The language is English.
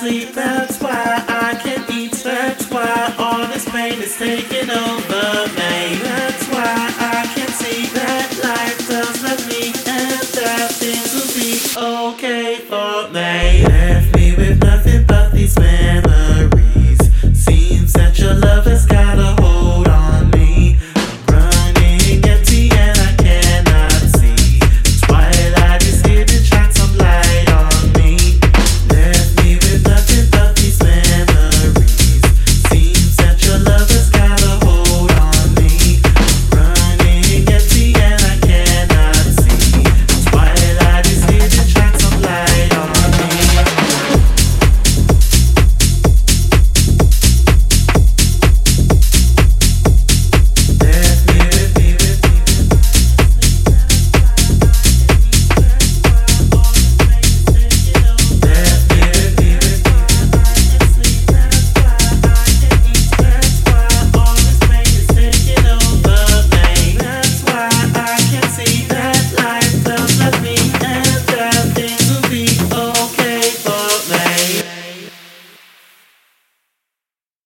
sleep, that's why I can't eat, that's why all this pain is taking over me. That's why I can see that life does love me and that things will be okay for me.